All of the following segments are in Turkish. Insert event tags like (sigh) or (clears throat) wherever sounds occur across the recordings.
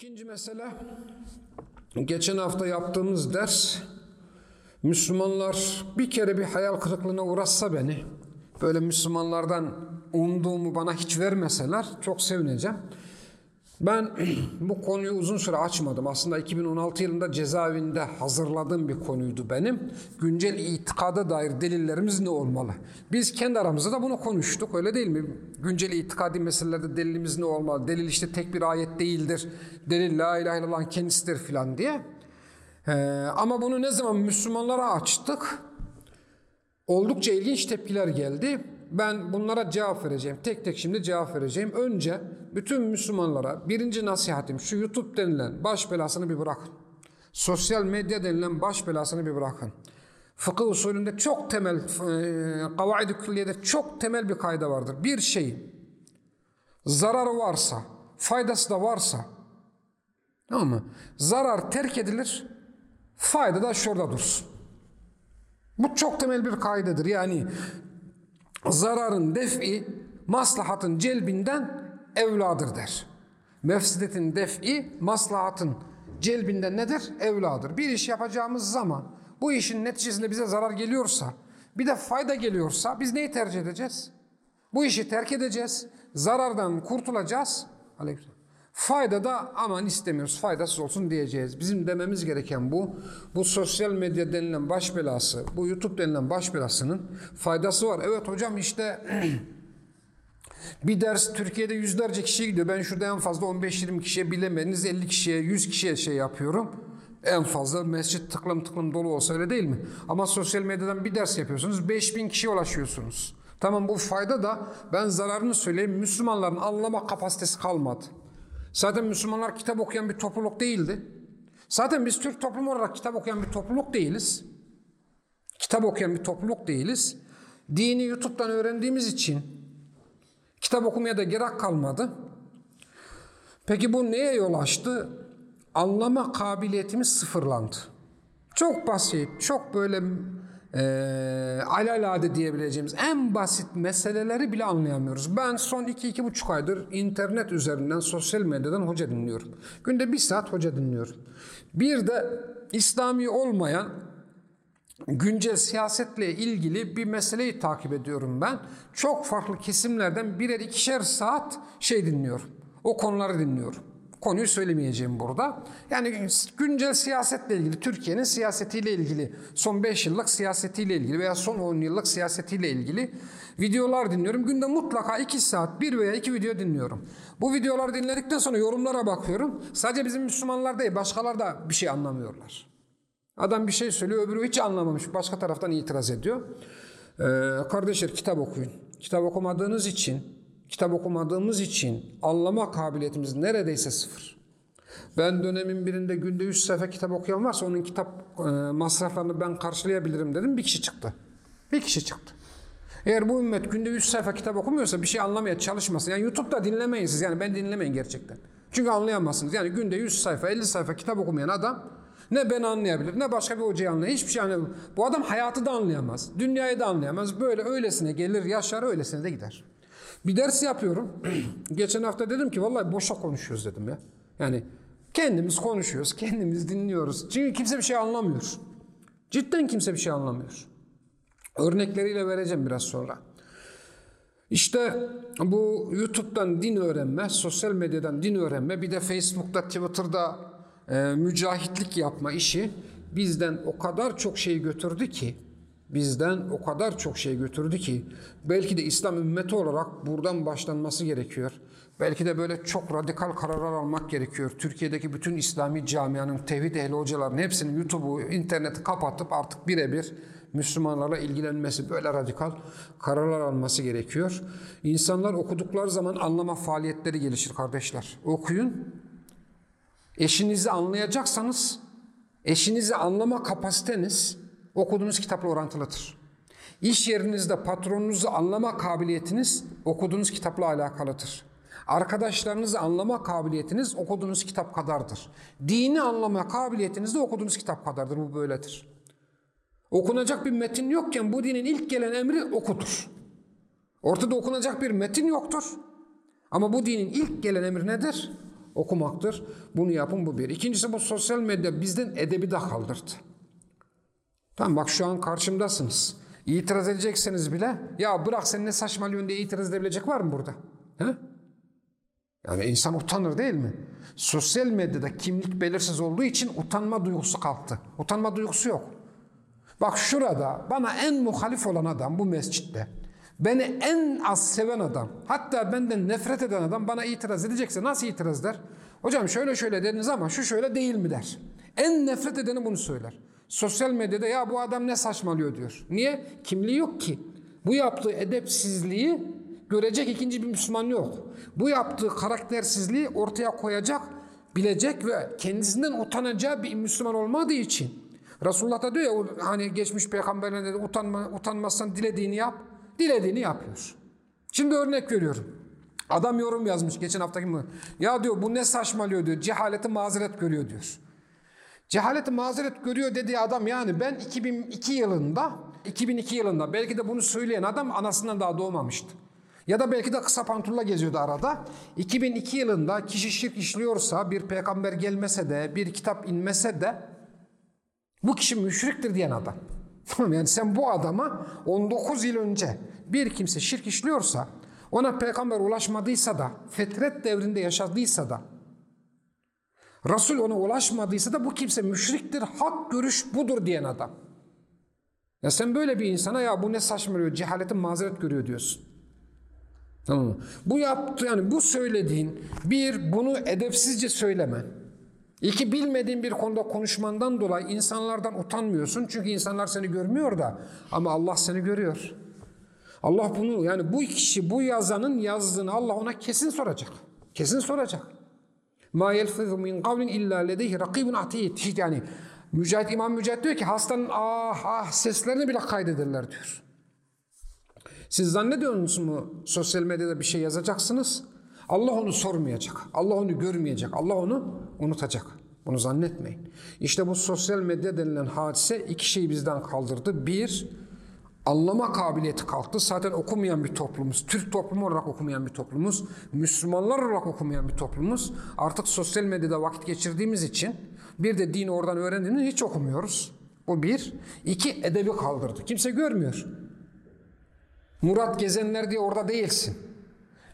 İkinci mesele, geçen hafta yaptığımız ders, Müslümanlar bir kere bir hayal kırıklığına uğratsa beni, böyle Müslümanlardan umduğumu bana hiç vermeseler çok sevineceğim. Ben (clears throat) bu konuyu uzun süre açmadım. Aslında 2016 yılında cezaevinde hazırladığım bir konuydu benim. Güncel itikada dair delillerimiz ne olmalı? Biz kendi aramızda da bunu konuştuk öyle değil mi? Güncel itikadi meselelerde delilimiz ne olmalı? Delil işte tek bir ayet değildir. Delil la ilahe illallah kendisidir filan diye. Ee, ama bunu ne zaman Müslümanlara açtık? Oldukça ilginç tepkiler geldi. Ben bunlara cevap vereceğim. Tek tek şimdi cevap vereceğim. Önce bütün Müslümanlara birinci nasihatim şu YouTube denilen baş belasını bir bırakın. Sosyal medya denilen baş belasını bir bırakın. Fıkıh usulünde çok temel, e, kavaid-i külliyede çok temel bir kayda vardır. Bir şey zararı varsa, faydası da varsa, tamam mı? Zarar terk edilir, fayda da şurada dursun. Bu çok temel bir kaydedir. Yani zararın def'i maslahatın celbinden evladır der. Mefsidetin def'i maslahatın celbinden nedir? Evladır. Bir iş yapacağımız zaman bu işin neticesinde bize zarar geliyorsa bir de fayda geliyorsa biz neyi tercih edeceğiz? Bu işi terk edeceğiz. Zarardan kurtulacağız. Aleyküm. Fayda da aman istemiyoruz faydasız olsun diyeceğiz. Bizim dememiz gereken bu. Bu sosyal medya denilen baş belası, bu YouTube denilen baş belasının faydası var. Evet hocam işte (clears throat) bir ders Türkiye'de yüzlerce kişiye gidiyor. Ben şurada en fazla 15-20 kişiye bilemediniz 50 kişiye 100 kişiye şey yapıyorum. En fazla mescit tıklım tıklım dolu olsa öyle değil mi? Ama sosyal medyadan bir ders yapıyorsunuz 5000 kişiye ulaşıyorsunuz. Tamam bu fayda da ben zararını söyleyeyim Müslümanların anlama kapasitesi kalmadı. Zaten Müslümanlar kitap okuyan bir topluluk değildi. Zaten biz Türk toplumu olarak kitap okuyan bir topluluk değiliz. Kitap okuyan bir topluluk değiliz. Dini YouTube'dan öğrendiğimiz için kitap okumaya da gerek kalmadı. Peki bu neye yol açtı? Anlama kabiliyetimiz sıfırlandı. Çok basit, çok böyle e, alalade diyebileceğimiz en basit meseleleri bile anlayamıyoruz. Ben son iki iki buçuk aydır internet üzerinden, sosyal medyadan hoca dinliyorum. Günde bir saat hoca dinliyorum. Bir de İslami olmayan güncel siyasetle ilgili bir meseleyi takip ediyorum ben. Çok farklı kesimlerden birer ikişer saat şey dinliyorum. O konuları dinliyorum. Konuyu söylemeyeceğim burada. Yani güncel siyasetle ilgili, Türkiye'nin siyasetiyle ilgili, son 5 yıllık siyasetiyle ilgili veya son 10 yıllık siyasetiyle ilgili videolar dinliyorum. Günde mutlaka 2 saat, 1 veya 2 video dinliyorum. Bu videoları dinledikten sonra yorumlara bakıyorum. Sadece bizim Müslümanlar değil, başkalar da bir şey anlamıyorlar. Adam bir şey söylüyor, öbürü hiç anlamamış. Başka taraftan itiraz ediyor. Ee, kardeşler kitap okuyun. Kitap okumadığınız için kitap okumadığımız için anlama kabiliyetimiz neredeyse sıfır. Ben dönemin birinde günde 100 sayfa kitap okuyan varsa onun kitap e, masraflarını ben karşılayabilirim dedim. Bir kişi çıktı. Bir kişi çıktı. Eğer bu ümmet günde 100 sayfa kitap okumuyorsa bir şey anlamaya çalışmasın. Yani YouTube'da dinlemeyin siz. Yani ben dinlemeyin gerçekten. Çünkü anlayamazsınız. Yani günde 100 sayfa 50 sayfa kitap okumayan adam ne ben anlayabilir ne başka bir hocayı anlayabilir. Hiçbir şey anlayamaz. Bu adam hayatı da anlayamaz. Dünyayı da anlayamaz. Böyle öylesine gelir yaşar öylesine de gider. Bir ders yapıyorum. (clears throat) Geçen hafta dedim ki vallahi boşa konuşuyoruz dedim ya. Yani kendimiz konuşuyoruz, kendimiz dinliyoruz. Çünkü kimse bir şey anlamıyor. Cidden kimse bir şey anlamıyor. Örnekleriyle vereceğim biraz sonra. İşte bu YouTube'dan din öğrenme, sosyal medyadan din öğrenme, bir de Facebook'ta, Twitter'da e, mücahitlik yapma işi bizden o kadar çok şey götürdü ki bizden o kadar çok şey götürdü ki belki de İslam ümmeti olarak buradan başlanması gerekiyor. Belki de böyle çok radikal kararlar almak gerekiyor. Türkiye'deki bütün İslami camianın tevhid ehli hocaların hepsinin YouTube'u, interneti kapatıp artık birebir Müslümanlarla ilgilenmesi, böyle radikal kararlar alması gerekiyor. İnsanlar okudukları zaman anlama faaliyetleri gelişir kardeşler. Okuyun. Eşinizi anlayacaksanız, eşinizi anlama kapasiteniz okuduğunuz kitapla orantılıdır. İş yerinizde patronunuzu anlama kabiliyetiniz okuduğunuz kitapla alakalıdır. Arkadaşlarınızı anlama kabiliyetiniz okuduğunuz kitap kadardır. Dini anlama kabiliyetiniz de okuduğunuz kitap kadardır. Bu böyledir. Okunacak bir metin yokken bu dinin ilk gelen emri okutur. Ortada okunacak bir metin yoktur. Ama bu dinin ilk gelen emri nedir? okumaktır. Bunu yapın bu bir. İkincisi bu sosyal medya bizden edebi de kaldırdı. Tamam bak şu an karşımdasınız. İtiraz edecekseniz bile ya bırak sen ne saçmalıyorsun diye itiraz edebilecek var mı burada? He? Yani insan utanır değil mi? Sosyal medyada kimlik belirsiz olduğu için utanma duygusu kalktı. Utanma duygusu yok. Bak şurada bana en muhalif olan adam bu mescitte. Beni en az seven adam, hatta benden nefret eden adam bana itiraz edecekse nasıl itiraz eder? Hocam şöyle şöyle dediniz ama şu şöyle değil mi der. En nefret edeni bunu söyler. Sosyal medyada ya bu adam ne saçmalıyor diyor. Niye? Kimliği yok ki. Bu yaptığı edepsizliği görecek ikinci bir Müslüman yok. Bu yaptığı karaktersizliği ortaya koyacak, bilecek ve kendisinden utanacağı bir Müslüman olmadığı için. Resulullah da diyor ya hani geçmiş peygamberler dedi utanma, utanmazsan dilediğini yap. Dilediğini yapıyor. Şimdi örnek veriyorum. Adam yorum yazmış geçen haftaki mi? Ya diyor bu ne saçmalıyor diyor. Cehaleti mazeret görüyor diyor. Cehaleti mazeret görüyor dediği adam yani ben 2002 yılında 2002 yılında belki de bunu söyleyen adam anasından daha doğmamıştı. Ya da belki de kısa pantulla geziyordu arada. 2002 yılında kişi şirk işliyorsa bir peygamber gelmese de bir kitap inmese de bu kişi müşriktir diyen adam. (laughs) yani sen bu adama 19 yıl önce bir kimse şirk işliyorsa ona peygamber ulaşmadıysa da fetret devrinde yaşadıysa da Resul ona ulaşmadıysa da bu kimse müşriktir, hak görüş budur diyen adam. Ya sen böyle bir insana ya bu ne saçmalıyor, cehaletin mazeret görüyor diyorsun. Tamam mı? Bu yaptı yani bu söylediğin bir bunu edepsizce söyleme. İki bilmediğin bir konuda konuşmandan dolayı insanlardan utanmıyorsun. Çünkü insanlar seni görmüyor da ama Allah seni görüyor. Allah bunu yani bu kişi bu yazanın yazdığını Allah ona kesin soracak. Kesin soracak. Ma yelfizu min kavlin illa ledeyhi rakibun atid. Yani Mücahit İmam Mücahit diyor ki hastanın ah ah seslerini bile kaydederler diyor. Siz zannediyor musunuz mu sosyal medyada bir şey yazacaksınız? Allah onu sormayacak. Allah onu görmeyecek. Allah onu unutacak. Bunu zannetmeyin. İşte bu sosyal medya denilen hadise iki şeyi bizden kaldırdı. Bir, anlama kabiliyeti kalktı. Zaten okumayan bir toplumuz. Türk toplumu olarak okumayan bir toplumuz. Müslümanlar olarak okumayan bir toplumuz. Artık sosyal medyada vakit geçirdiğimiz için bir de dini oradan öğrendiğimiz hiç okumuyoruz. Bu bir. İki, edebi kaldırdı. Kimse görmüyor. Murat Gezenler diye orada değilsin.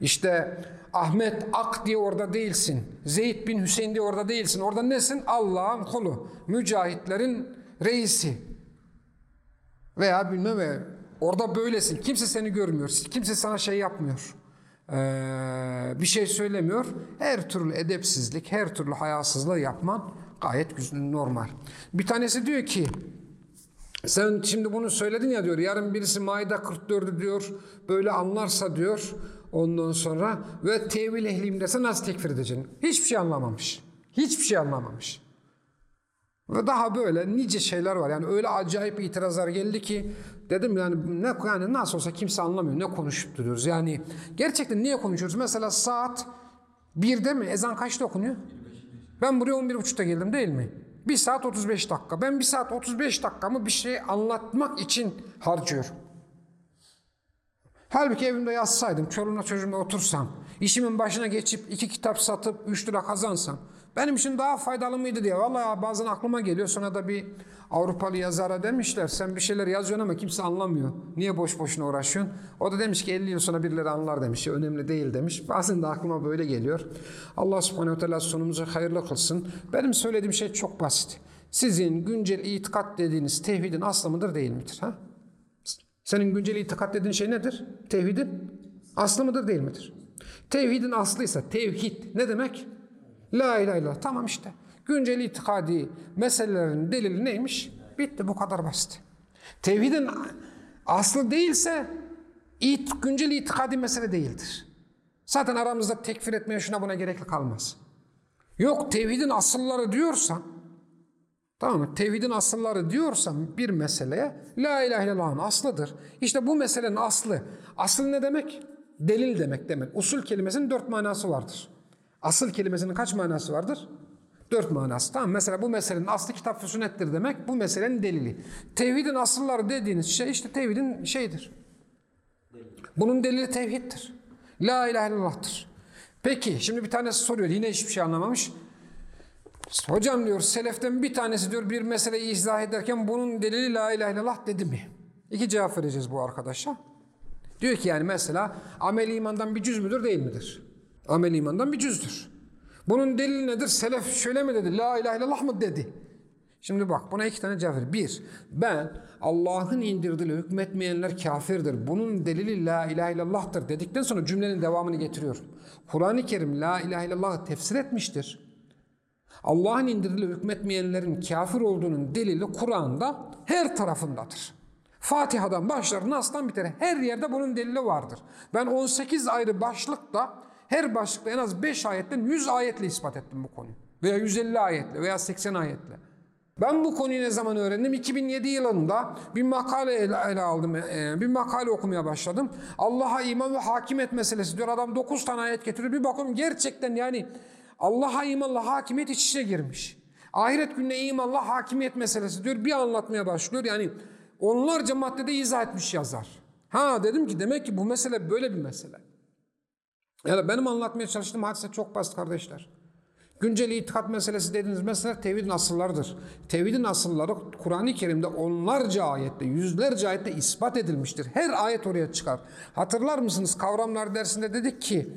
İşte Ahmet Ak diye orada değilsin. Zeyd bin Hüseyin diye orada değilsin. Orada nesin? Allah'ın kulu. Mücahitlerin reisi. Veya bilmem ve orada böylesin. Kimse seni görmüyor. Kimse sana şey yapmıyor. Ee, bir şey söylemiyor. Her türlü edepsizlik, her türlü hayasızlığı yapman gayet normal. Bir tanesi diyor ki sen şimdi bunu söyledin ya diyor. Yarın birisi Maide 44'ü diyor. Böyle anlarsa diyor. Ondan sonra ve tevil ehliyim dese nasıl tekfir edeceksin? Hiçbir şey anlamamış. Hiçbir şey anlamamış. Ve daha böyle nice şeyler var. Yani öyle acayip itirazlar geldi ki dedim yani ne yani nasıl olsa kimse anlamıyor. Ne konuşup duruyoruz? Yani gerçekten niye konuşuyoruz? Mesela saat 1'de mi? Ezan kaçta okunuyor? Ben buraya 11.30'da geldim değil mi? 1 saat 35 dakika. Ben 1 saat 35 dakikamı bir şey anlatmak için harcıyorum. Halbuki evimde yatsaydım, çoluğumla çocuğumla otursam, işimin başına geçip iki kitap satıp 3 lira kazansam benim için daha faydalı mıydı diye. Vallahi bazen aklıma geliyor. Sonra da bir Avrupalı yazara demişler sen bir şeyler yazıyorsun ama kimse anlamıyor. Niye boş boşuna uğraşıyorsun? O da demiş ki 50 yıl sonra birileri anlar demiş. Önemli değil demiş. Bazen de aklıma böyle geliyor. Allah subhanehu teala sonumuzu hayırlı kılsın. Benim söylediğim şey çok basit. Sizin güncel itikat dediğiniz tevhidin aslı mıdır değil midir? Ha? Senin güncel itikat dediğin şey nedir? Tevhidin aslı mıdır değil midir? Tevhidin aslıysa tevhid ne demek? La ilahe illallah. Tamam işte. Güncel itikadi meselelerin delili neymiş? Bitti bu kadar basit. Tevhidin aslı değilse it, güncel itikadi mesele değildir. Zaten aramızda tekfir etmeye şuna buna gerekli kalmaz. Yok tevhidin asılları diyorsan Tamam mı? Tevhidin asılları diyorsam bir meseleye La ilahe illallah'ın aslıdır. İşte bu meselenin aslı. Asıl ne demek? Delil demek demek. Usul kelimesinin dört manası vardır. Asıl kelimesinin kaç manası vardır? Dört manası. Tamam mesela bu meselenin aslı kitap ve sünnettir demek. Bu meselenin delili. Tevhidin asılları dediğiniz şey işte tevhidin şeyidir. Bunun delili tevhiddir. La ilahe illallah'tır. Peki şimdi bir tanesi soruyor yine hiçbir şey anlamamış. Hocam diyor seleften bir tanesi diyor bir meseleyi izah ederken bunun delili la ilahe illallah dedi mi? İki cevap vereceğiz bu arkadaşa. Diyor ki yani mesela amel imandan bir cüz müdür değil midir? Amel imandan bir cüzdür. Bunun delili nedir? Selef şöyle mi dedi? La ilahe illallah mı dedi? Şimdi bak buna iki tane cevap. Bir, ben Allah'ın indirdiğiyle hükmetmeyenler kafirdir. Bunun delili la ilahe illallah'tır dedikten sonra cümlenin devamını getiriyorum. Kur'an-ı Kerim la ilahe illallah'ı tefsir etmiştir. Allah'ın indirdiğiyle hükmetmeyenlerin kafir olduğunun delili Kur'an'da her tarafındadır. Fatiha'dan başlar, Nas'tan biter. Her yerde bunun delili vardır. Ben 18 ayrı başlıkta her başlıkta en az 5 ayetten 100 ayetle ispat ettim bu konuyu. Veya 150 ayetle veya 80 ayetle. Ben bu konuyu ne zaman öğrendim? 2007 yılında bir makale ele, aldım. Ee, bir makale okumaya başladım. Allah'a iman ve hakimiyet meselesi diyor. Adam 9 tane ayet getiriyor. Bir bakıyorum gerçekten yani Allah'a imanla hakimiyet iç içe girmiş. Ahiret gününe imanla hakimiyet meselesi diyor. Bir anlatmaya başlıyor. Yani onlarca maddede izah etmiş yazar. Ha dedim ki demek ki bu mesele böyle bir mesele. Yani benim anlatmaya çalıştığım hadise çok basit kardeşler. Güncel itikat meselesi dediğiniz mesele tevhidin asıllarıdır. Tevhidin asılları Kur'an-ı Kerim'de onlarca ayette, yüzlerce ayette ispat edilmiştir. Her ayet oraya çıkar. Hatırlar mısınız kavramlar dersinde dedik ki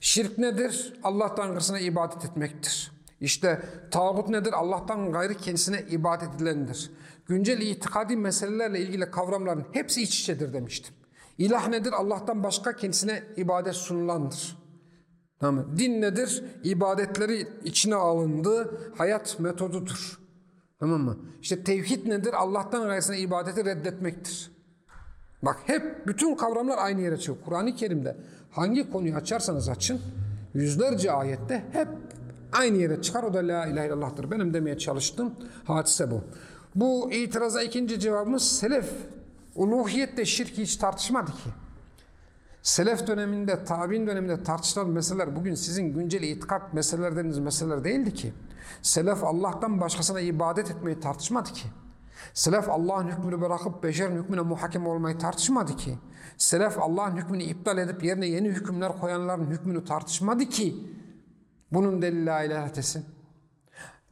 şirk nedir? Allah'tan gayrısına ibadet etmektir. İşte tağut nedir? Allah'tan gayrı kendisine ibadet edilendir. Güncel itikadi meselelerle ilgili kavramların hepsi iç içedir demiştim. İlah nedir? Allah'tan başka kendisine ibadet sunulandır. Tamam. Din nedir? İbadetleri içine alındığı hayat metodudur. Tamam mı? İşte tevhid nedir? Allah'tan gayrısına ibadeti reddetmektir. Bak hep bütün kavramlar aynı yere çıkıyor. Kur'an-ı Kerim'de hangi konuyu açarsanız açın yüzlerce ayette hep aynı yere çıkar. O da la ilahe illallah'tır. Benim demeye çalıştığım hadise bu. Bu itiraza ikinci cevabımız selef. Uluhiyette şirki hiç tartışmadı ki. Selef döneminde, tabi'in döneminde tartışılan meseleler bugün sizin güncel itikat meseleler dediğiniz meseleler değildi ki. Selef Allah'tan başkasına ibadet etmeyi tartışmadı ki. Selef Allah'ın hükmünü bırakıp beşerin hükmüne muhakem olmayı tartışmadı ki. Selef Allah'ın hükmünü iptal edip yerine yeni hükümler koyanların hükmünü tartışmadı ki. Bunun delili la ilahe.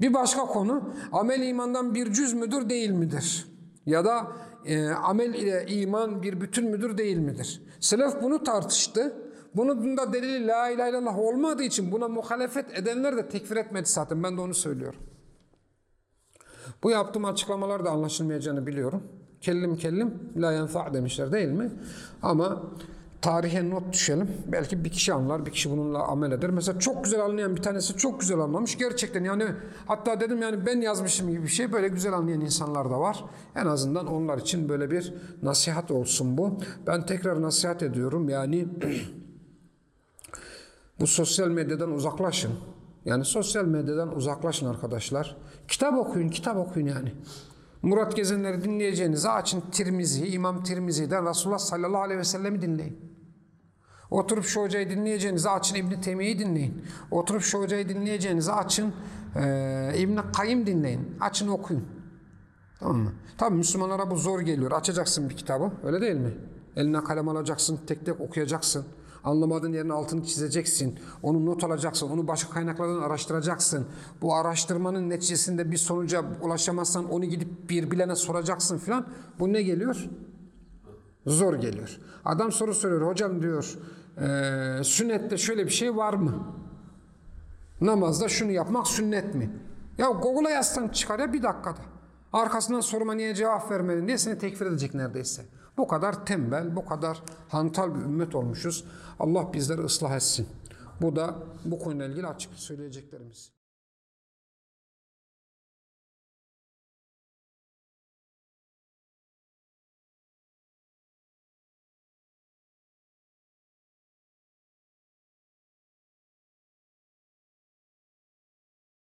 Bir başka konu amel imandan bir cüz müdür değil midir? Ya da e, amel ile iman bir bütün müdür değil midir? Selef bunu tartıştı. Bunun da delili la ilahe illallah olmadığı için buna muhalefet edenler de tekfir etmedi zaten. Ben de onu söylüyorum. Bu yaptığım açıklamalar da anlaşılmayacağını biliyorum. Kellim kellim la yenfa demişler değil mi? Ama tarihe not düşelim. Belki bir kişi anlar, bir kişi bununla amel eder. Mesela çok güzel anlayan bir tanesi çok güzel anlamış. Gerçekten yani hatta dedim yani ben yazmışım gibi bir şey böyle güzel anlayan insanlar da var. En azından onlar için böyle bir nasihat olsun bu. Ben tekrar nasihat ediyorum. Yani (clears throat) bu sosyal medyadan uzaklaşın. Yani sosyal medyadan uzaklaşın arkadaşlar. Kitap okuyun, kitap okuyun yani. Murat Gezenler'i dinleyeceğinizi açın Tirmizi, İmam Tirmizi'den Resulullah sallallahu aleyhi ve sellem'i dinleyin. Oturup şu hocayı dinleyeceğinizi açın İbn Teymiye'yi dinleyin. Oturup şu hocayı dinleyeceğinizi açın e, İbn Kayyim dinleyin. Açın okuyun. Tamam mı? Tabii Müslümanlara bu zor geliyor. Açacaksın bir kitabı. Öyle değil mi? Eline kalem alacaksın, tek tek okuyacaksın. Anlamadığın yerin altını çizeceksin. Onu not alacaksın. Onu başka kaynaklardan araştıracaksın. Bu araştırmanın neticesinde bir sonuca ulaşamazsan onu gidip bir bilene soracaksın filan. Bu ne geliyor? Zor geliyor. Adam soru soruyor. Hocam diyor e, sünnette şöyle bir şey var mı? Namazda şunu yapmak sünnet mi? Ya Google'a yazsan çıkar ya bir dakikada. Arkasından soruma niye cevap vermedin diye seni tekfir edecek neredeyse. Bu kadar tembel, bu kadar hantal bir ümmet olmuşuz. Allah bizleri ıslah etsin. Bu da bu konuyla ilgili açık söyleyeceklerimiz.